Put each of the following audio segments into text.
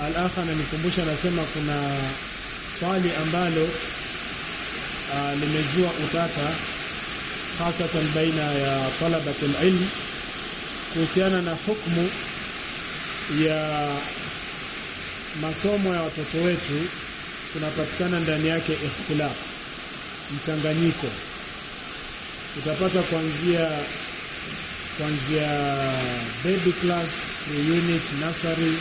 al-akh ananikumbusha anasema kuna swali ambalo uh, limezua utata hasatan baina ya talabat al-ilm kuhusiana na hukumu ya masomo ya watoto wetu tunapatikana ndani yake ikhtilaf mchanganyiko. Utapata kuanzia kuanzia baby class unit nursery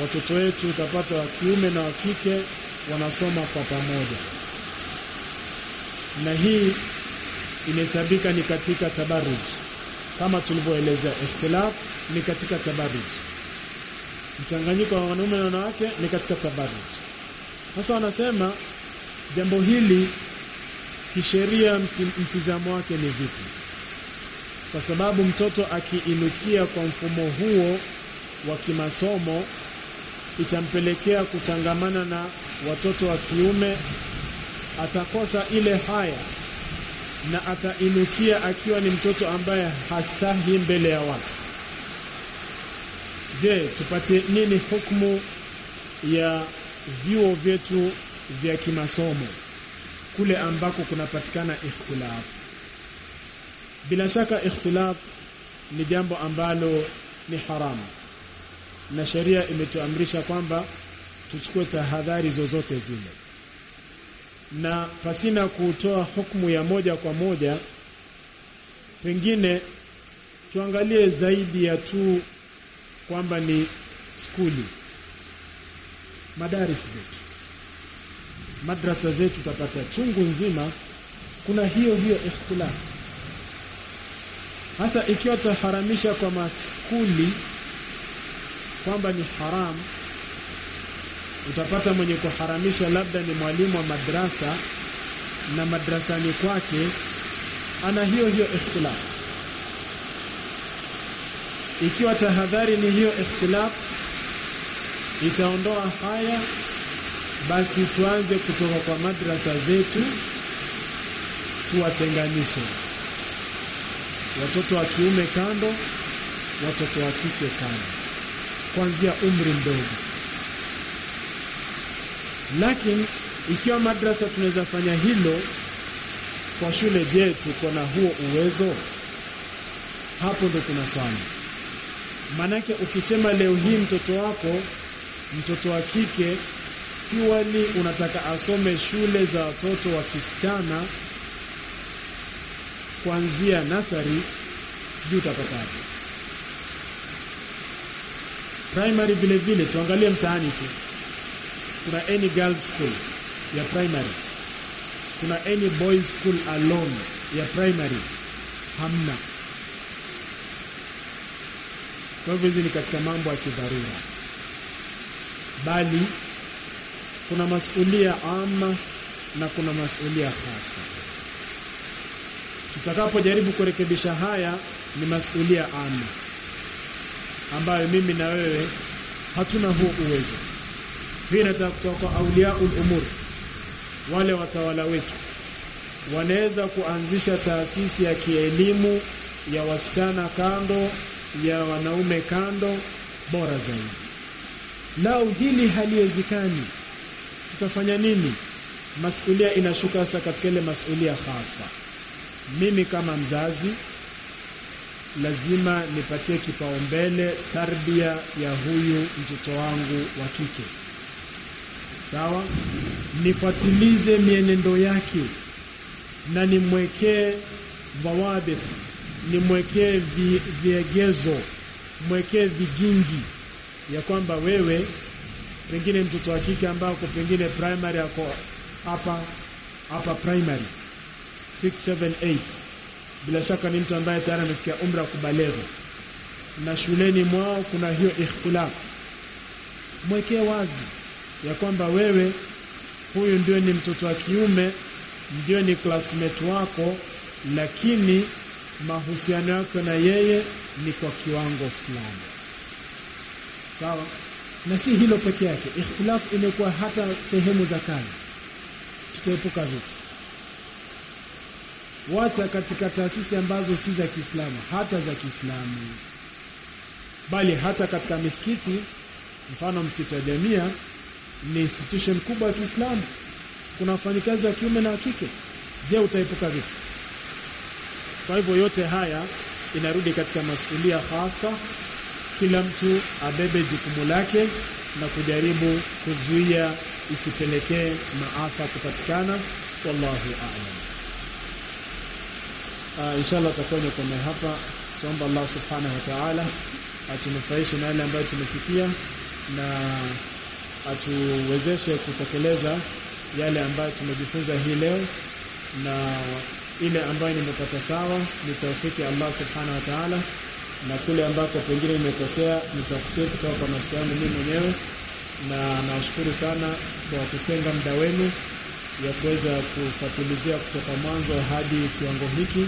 watoto wetu utapata wa kiume na wa kike wanasoma kwa pamoja. Na hii inahesabika ni katika tabarruj. Kama tulivyoeleza ikhtilaf ni katika tabarruj. Mchanganyiko wa wanaume na wanawake ni katika tabarruj. Sasa wanasema jambo hili kisheria mtizamo wake ni vipi? Kwa sababu mtoto akiinukia kwa mfumo huo wa kimasomo itampelekea kutangamana na watoto wa kiume atakosa ile haya na atainukia akiwa ni mtoto ambaye hasahi mbele ya watu. Je tupatie nini hukumu ya vyuo vyetu vya kimasomo kule ambako kunapatikana ikhtilaf? Bila shaka ikhtilaf ni jambo ambalo ni haramu na sheria imetuamrisha kwamba tuchukue tahadhari zozote zile. Na pasina kutoa hukumu ya moja kwa moja pengine tuangalie zaidi ya tu kwamba ni skuli madaris zetu madrasa zetu tapata chungu nzima kuna hiyo hiyo ikhtilaf. Hasa ikiwa taharamisha kwa maskuli kwamba ni haram utapata mwenye kuharamisha labda ni mwalimu wa madrasa na madrasani kwake ana hiyo hiyo ikhtilaf. Ikiwa tahadhari ni hiyo ikhtilaf itaondoa haya basi tuanze kutoka kwa madrasa zetu tuwatenganishe. Watoto wa kiume kando watoto wa kike kando kuanzia umri mdogo. Lakini ikiwa madrasa tunaweza fanya hilo kwa shule je tuko na huo uwezo? Hapo ndo kuna swali Maanake ukisema leo hii mtoto wako mtoto wa kike kiwani unataka asome shule za watoto wa kisichana kuanzia nasari sijui utapataje primary vile vile tuangalie mtaani tu. Kuna any girls school ya primary. Kuna any boys school alone ya primary. Hamna. Kwa hivyo hizi ni katika mambo ya kidharura. Bali kuna masulia ama na kuna masulia hasa. Tutakapojaribu kurekebisha haya ni masulia ama ambayo mimi na wewe hatuna huo uwezo. Hii inataka kutoka kwa auliaul umur. Wale watawala wetu wanaweza kuanzisha taasisi ya kielimu ya wasichana kando ya wanaume kando bora zaidi. Lau hili haliwezekani tutafanya nini? Masulia inashuka sasa katika ile masulia hasa. Mimi kama mzazi lazima nipatie kipaumbele tarbia ya huyu mtoto wangu wa kike. Sawa? Nifuatilize mienendo yake na nimwekee dhawadit nimwekee vi, viegezo mwekee vigingi ya kwamba wewe pengine mtoto wa kike ambako pengine primary ako hapa hapa primary. 6 7 8 bila shaka ni mtu ambaye tayari amefikia umri wa kubalegha na shuleni mwao kuna hiyo ikhtilaf. Mwekee wazi ya kwamba wewe huyu ndio ni mtoto wa kiume ndio ni classmate wako lakini mahusiano yako na yeye ni kwa kiwango fulani. Sawa? Na si hilo peke yake. Ikhtilaf imekuwa hata sehemu za kazi. Tutaepuka vipi wacha katika taasisi ambazo si za Kiislamu hata za Kiislamu bali hata katika misikiti Mfano msikiti wa Jamia ni institution kubwa ya Kiislamu. Kuna wafanyikazi wa kiume na wa kike. Je, utaepuka vipi? Kwa hivyo yote haya inarudi katika masulia hasa, kila mtu abebe jukumu lake na kujaribu kuzuia isipelekee maafa kupatikana. Wallahu a'lam. Uh, inshallah tutakuwa kwa hapa. Tuomba Allah subhanahu wa ta'ala atunufaishe na yale ambayo tumesikia na atuwezeshe kutekeleza yale ambayo tumejifunza hii leo na ile ambayo nimepata sawa. Ni taufiki Allah subhanahu wa ta'ala na kule ambako pengine nimekosea nitakusii kutoka kwa nafsi yangu mimi mwenyewe. Na nawashukuru sana kwa kutenga muda wenu ya kuweza kufatilizia kutoka mwanzo hadi kiwango hiki.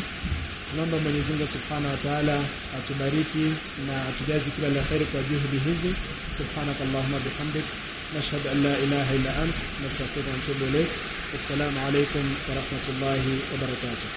Naomba Mwenyezi Mungu Subhanahu wa Ta'ala atubariki na atujazi kila la kheri kwa juhudi hizi. Subhanakallahumma bihamdik. Nashhadu an la ilaha illa ant. Nastaghfiruka wa natubu ilaik. assalamu alaykum wa rahmatullahi wa barakatuh